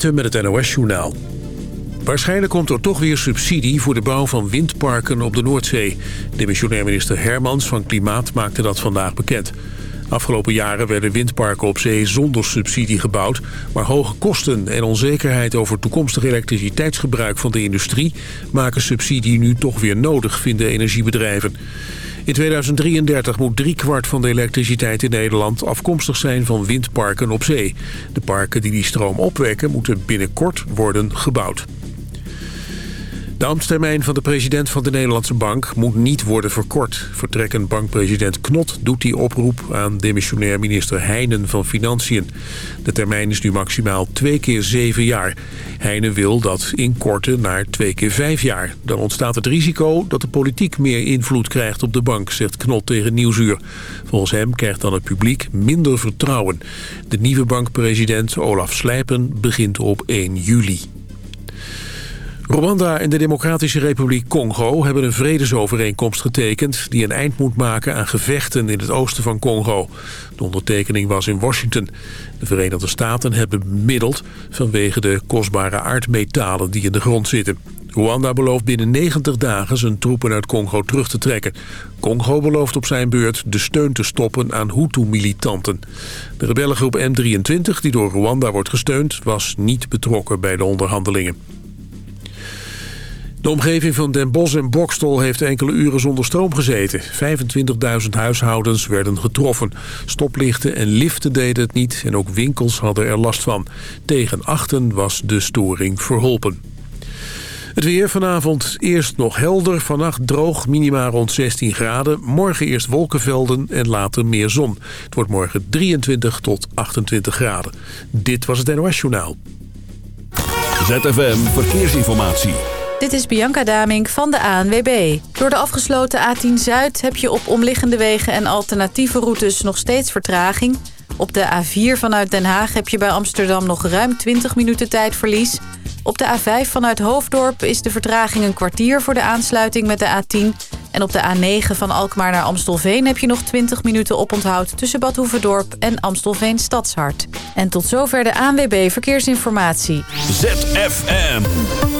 Met het NOS-journaal. Waarschijnlijk komt er toch weer subsidie voor de bouw van windparken op de Noordzee. Demissionair minister Hermans van Klimaat maakte dat vandaag bekend. Afgelopen jaren werden windparken op zee zonder subsidie gebouwd... maar hoge kosten en onzekerheid over toekomstig elektriciteitsgebruik van de industrie... maken subsidie nu toch weer nodig, vinden energiebedrijven. In 2033 moet driekwart van de elektriciteit in Nederland afkomstig zijn van windparken op zee. De parken die die stroom opwekken moeten binnenkort worden gebouwd. De ambtstermijn van de president van de Nederlandse Bank moet niet worden verkort. Vertrekkend bankpresident Knot doet die oproep aan demissionair minister Heijnen van Financiën. De termijn is nu maximaal twee keer zeven jaar. Heijnen wil dat inkorten naar twee keer vijf jaar. Dan ontstaat het risico dat de politiek meer invloed krijgt op de bank, zegt Knot tegen Nieuwsuur. Volgens hem krijgt dan het publiek minder vertrouwen. De nieuwe bankpresident Olaf Slijpen begint op 1 juli. Rwanda en de Democratische Republiek Congo hebben een vredesovereenkomst getekend... die een eind moet maken aan gevechten in het oosten van Congo. De ondertekening was in Washington. De Verenigde Staten hebben bemiddeld vanwege de kostbare aardmetalen die in de grond zitten. Rwanda belooft binnen 90 dagen zijn troepen uit Congo terug te trekken. Congo belooft op zijn beurt de steun te stoppen aan Hutu-militanten. De rebellengroep M23, die door Rwanda wordt gesteund, was niet betrokken bij de onderhandelingen. De omgeving van Den Bosch en Bokstol heeft enkele uren zonder stroom gezeten. 25.000 huishoudens werden getroffen. Stoplichten en liften deden het niet en ook winkels hadden er last van. Tegen achten was de storing verholpen. Het weer vanavond eerst nog helder, vannacht droog, minima rond 16 graden. Morgen eerst wolkenvelden en later meer zon. Het wordt morgen 23 tot 28 graden. Dit was het NOS Journaal. ZFM Verkeersinformatie. Dit is Bianca Damink van de ANWB. Door de afgesloten A10 Zuid heb je op omliggende wegen en alternatieve routes nog steeds vertraging. Op de A4 vanuit Den Haag heb je bij Amsterdam nog ruim 20 minuten tijdverlies. Op de A5 vanuit Hoofddorp is de vertraging een kwartier voor de aansluiting met de A10. En op de A9 van Alkmaar naar Amstelveen heb je nog 20 minuten oponthoud... tussen Bad Hoeverdorp en Amstelveen Stadshart. En tot zover de ANWB Verkeersinformatie. ZFM.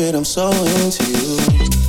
It, I'm so into you.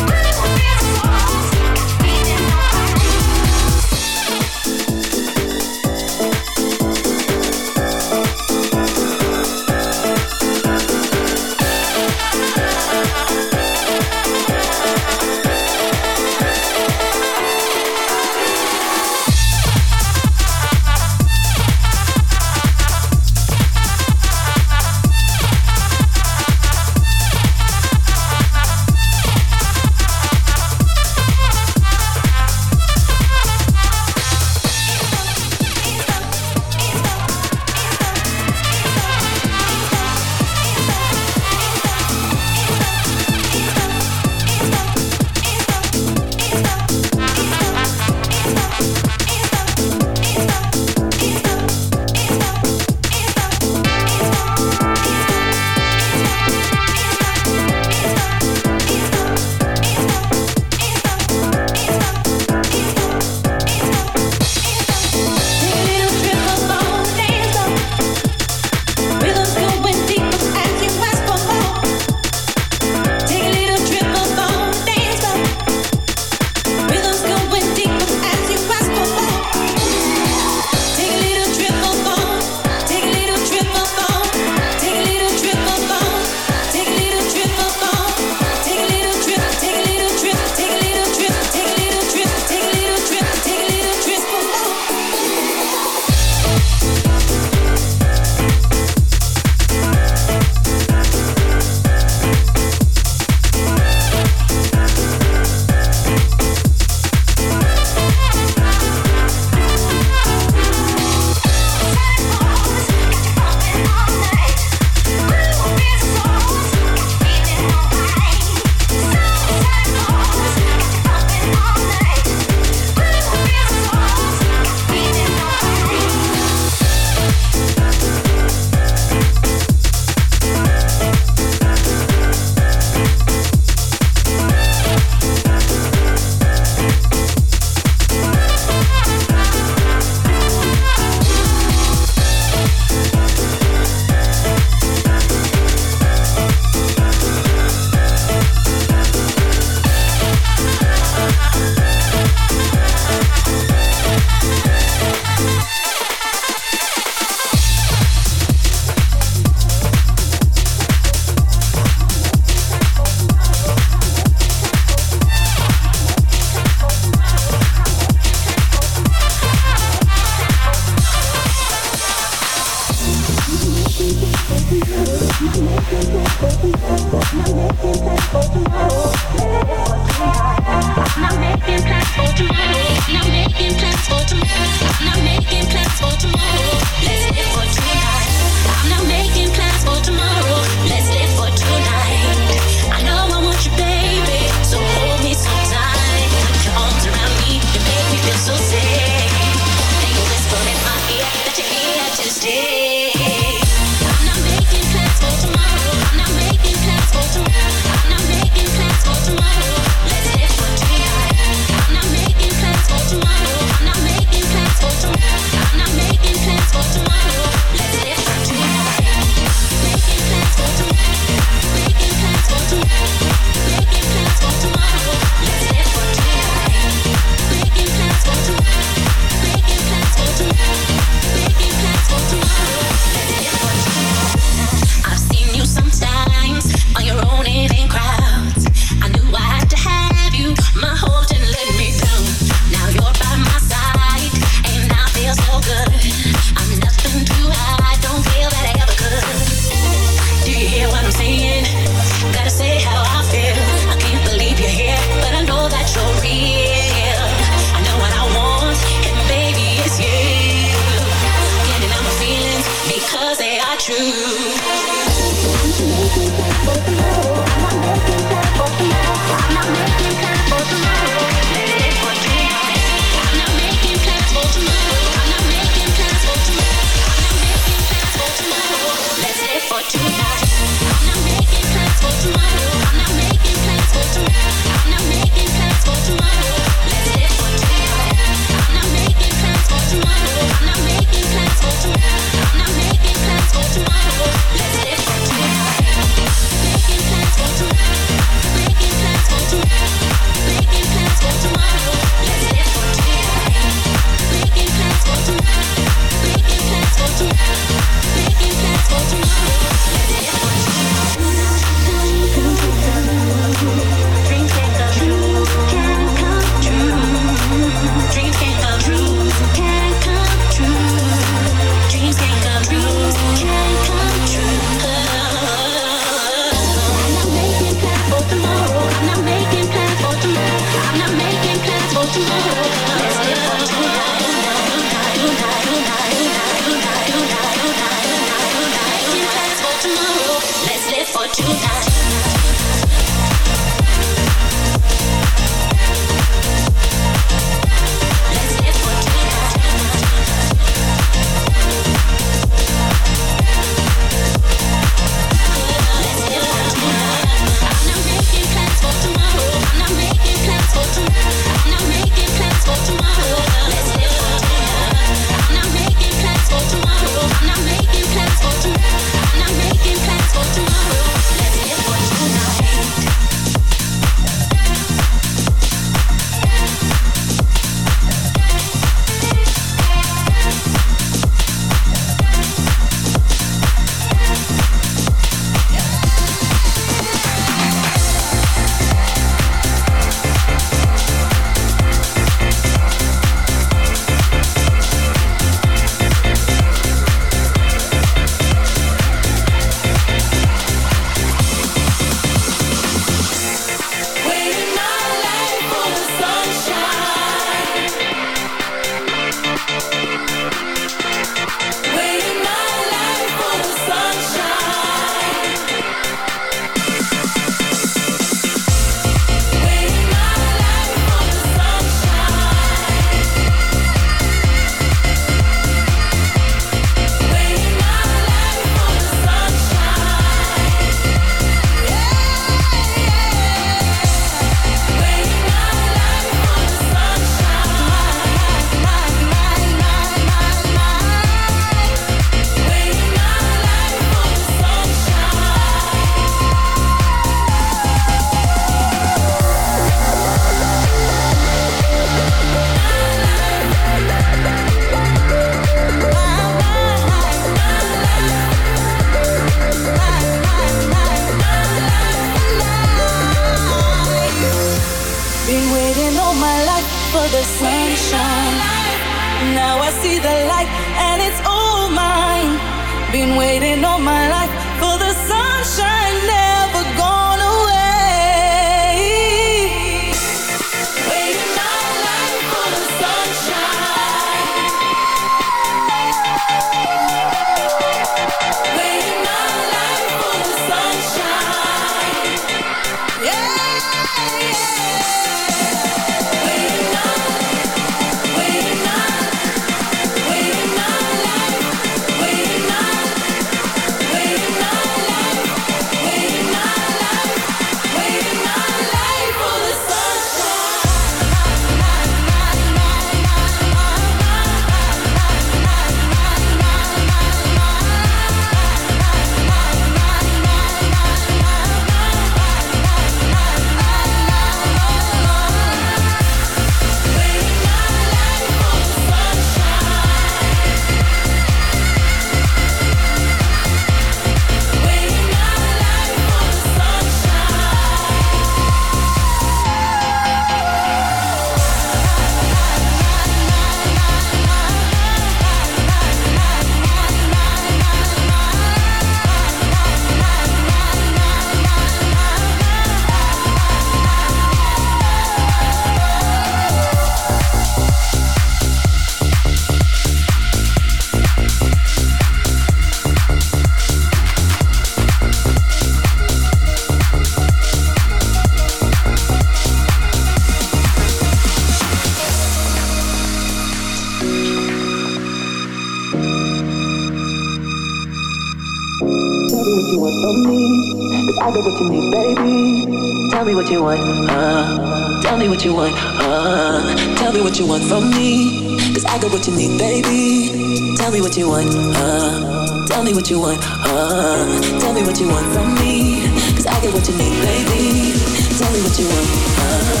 Me. What you need, baby. Tell me what you want, uh. Tell me what you want, uh. Tell me what you want from me. Cause I got what you need, baby. Tell me what you want, uh. Tell me what you want, uh. Tell me what you want from me. Cause I got what you need, baby. Tell me what you want, uh.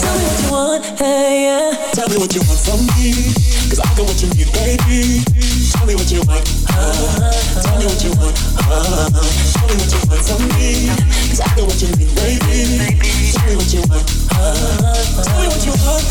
Tell me what you want, hey, yeah. Tell me what you want from me. Cause I got what you need, baby. Tell me what you want, uh. Tell me what you want, uh. Me what you want from what you need, baby. Tell me what you want. Tell me what you want.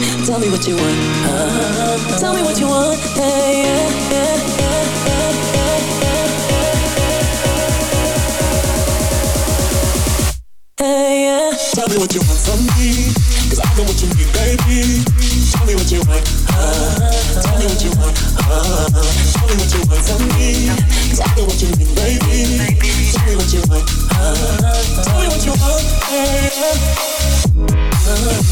Tell me what you want, uh. Tell me what you want, uh. Uh. Uh. Uh. Hey, yeah, yeah. Tell me what you want from me. Cause I know what you need, baby. Tell me what you want. Uh, tell me what you want. Uh, tell me what you want from me. Cause I know what you need, baby. Tell me what you want. Uh, tell me what you want. Hey. Tell me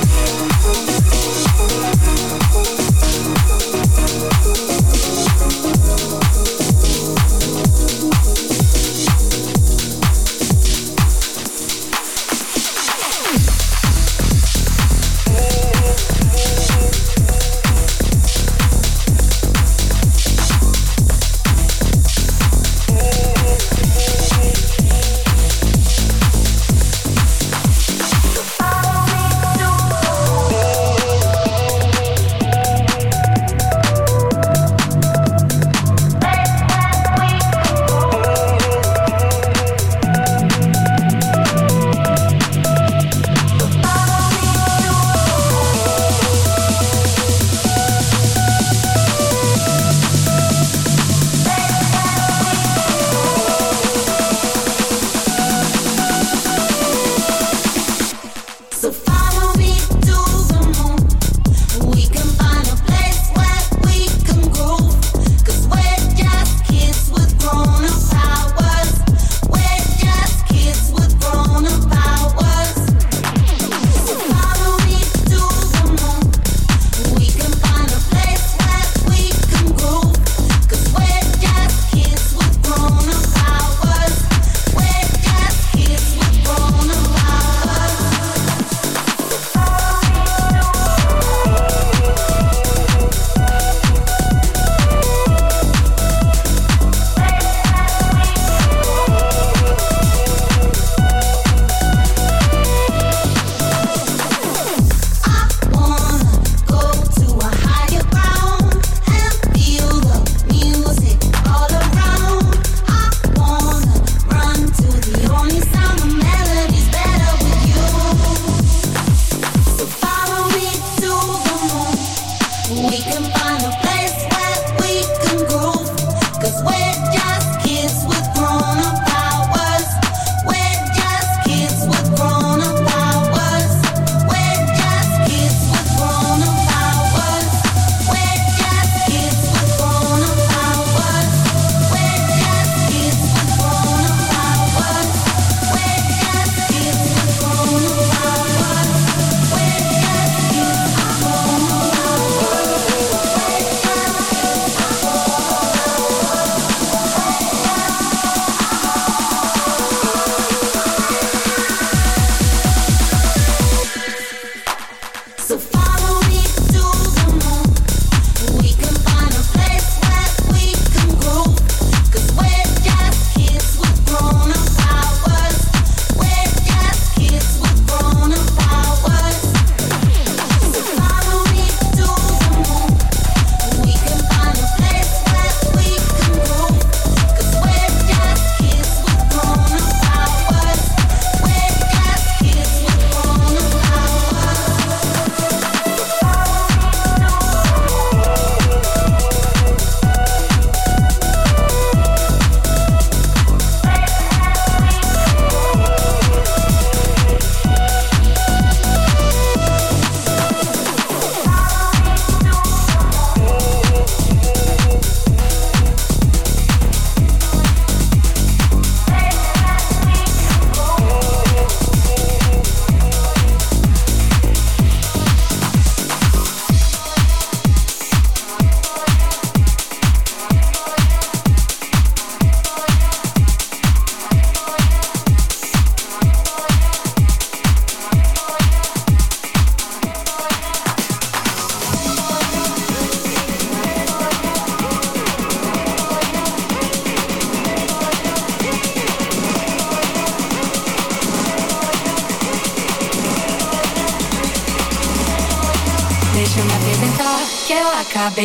so far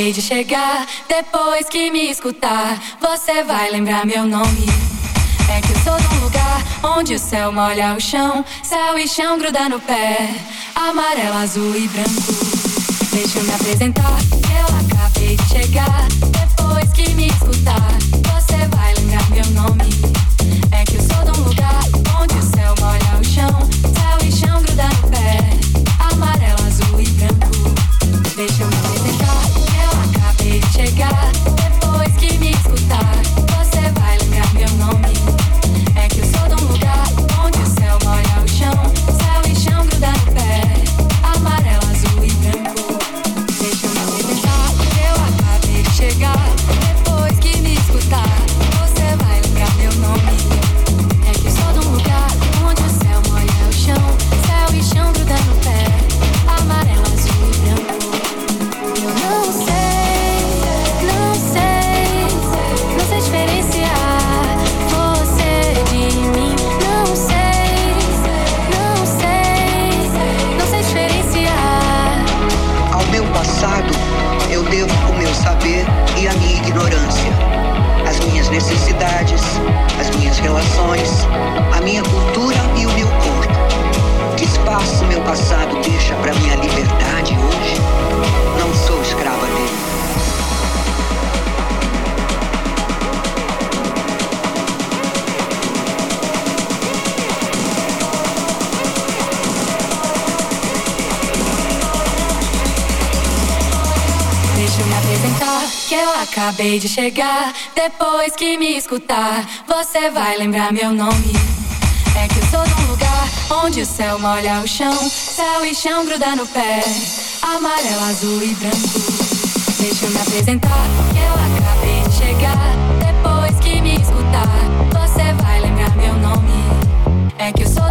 acabei de chegar. Depois que me escutar, você vai lembrar meu nome. É que eu sou de um lugar onde o céu molha o chão, céu e chão gruda no pé, amarelo, azul e branco. Deixa eu me apresentar, eu acabei de chegar. acabei de chegar. Depois que me escutar, você vai lembrar meu nome. É que eu sou de um lugar onde o céu molha o chão, céu e chão gruda no pé, amarelo, azul e branco. Deixa eu me apresentar, que eu acabei de chegar. Depois que me escutar, você vai lembrar meu nome. É que eu sou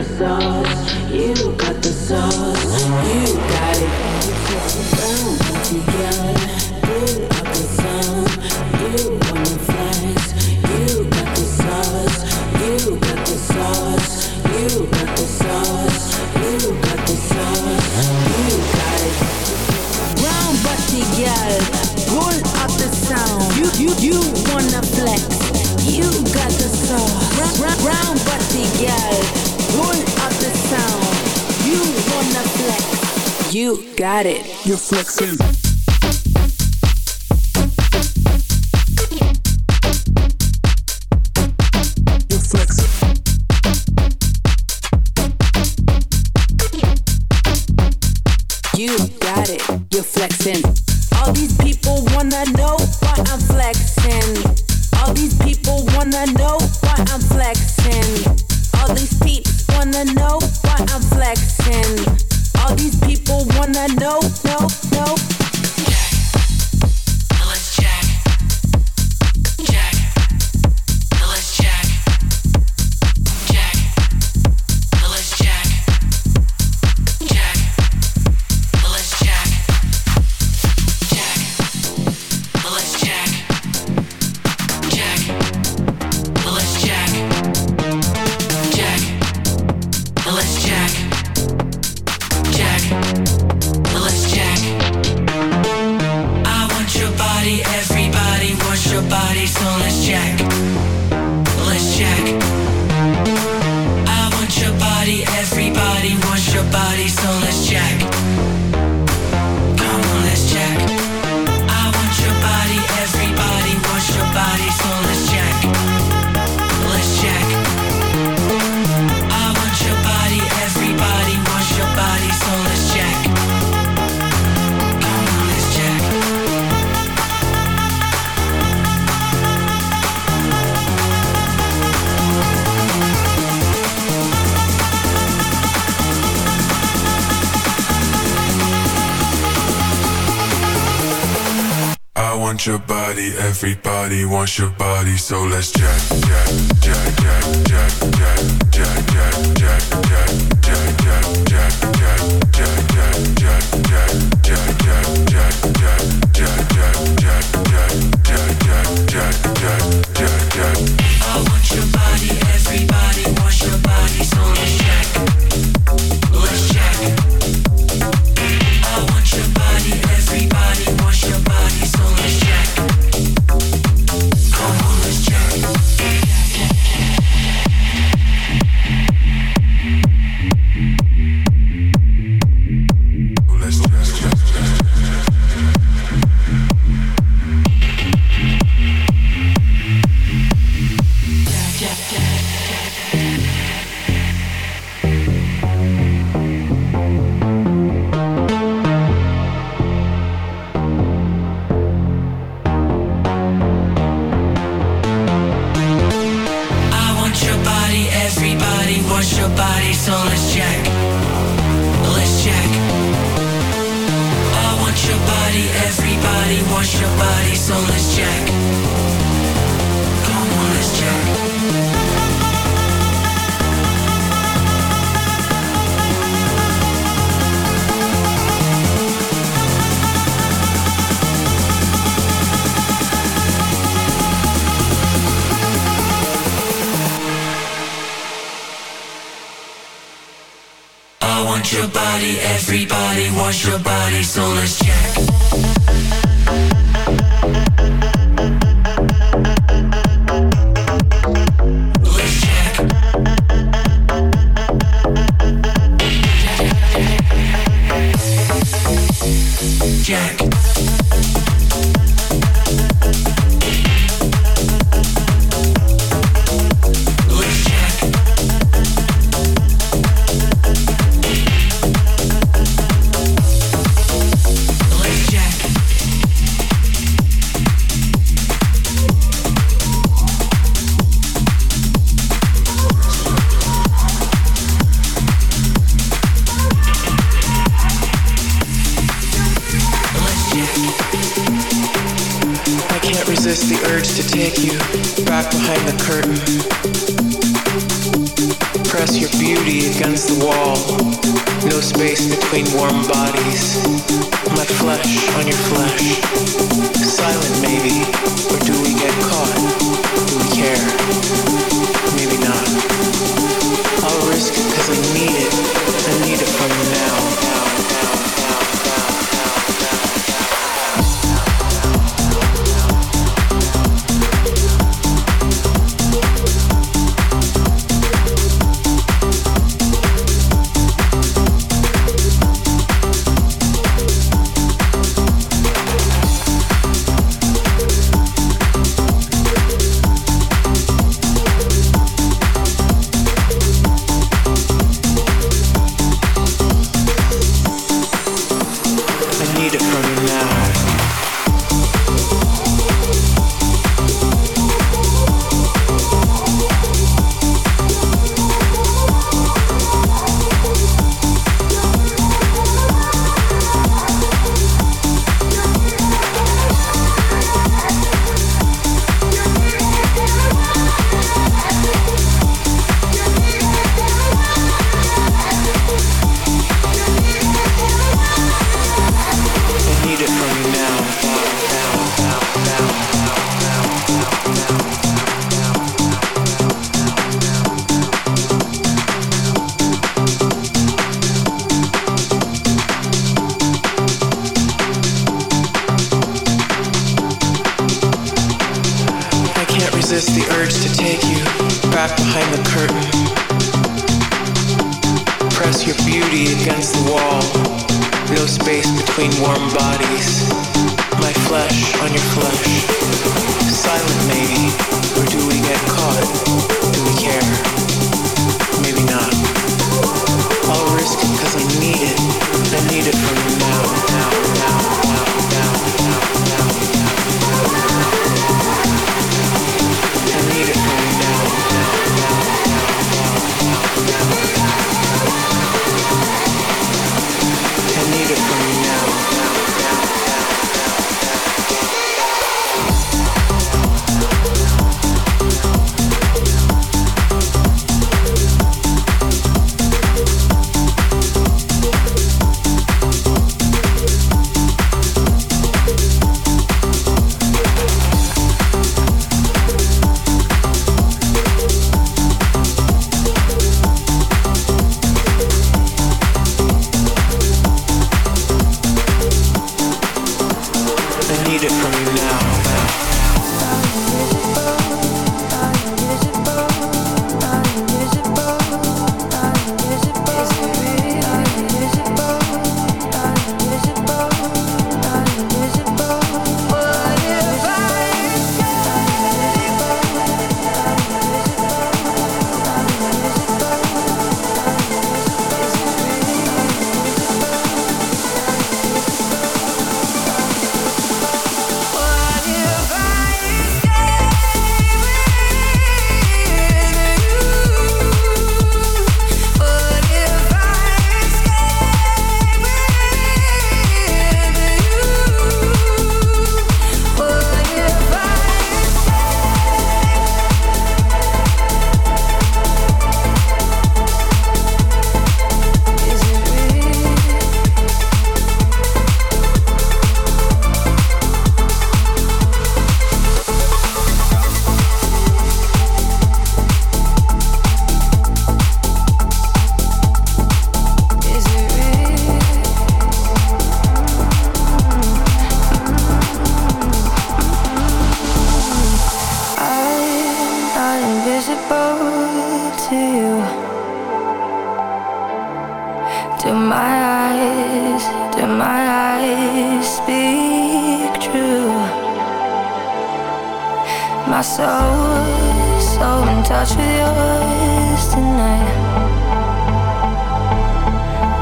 you got the sauce, you got it. You got it. You got it. You're flexing. want your body, everybody wants your body, so let's jack, jack, jack, jack, jack, jack. Your body, everybody wants your body, so let's check. My soul so in touch with yours tonight.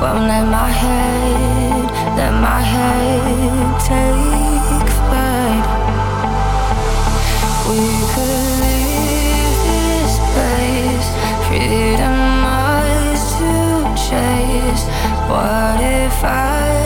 Won't let my head, let my head take flight. We could leave this place, freedom ours to chase. What if I